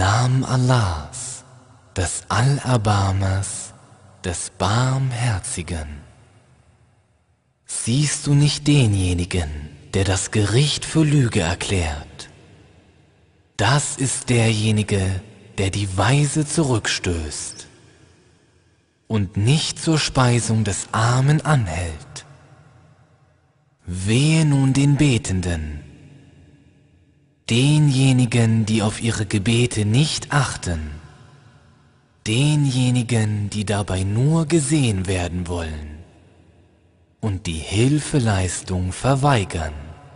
Namen Allahs, des Allerbarmers, des Barmherzigen. Siehst du nicht denjenigen, der das Gericht für Lüge erklärt? Das ist derjenige, der die Weise zurückstößt und nicht zur Speisung des Armen anhält. Wehe nun den Betenden, denjenigen, die auf ihre Gebete nicht achten, denjenigen, die dabei nur gesehen werden wollen und die Hilfeleistung verweigern.